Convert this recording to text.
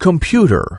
Computer.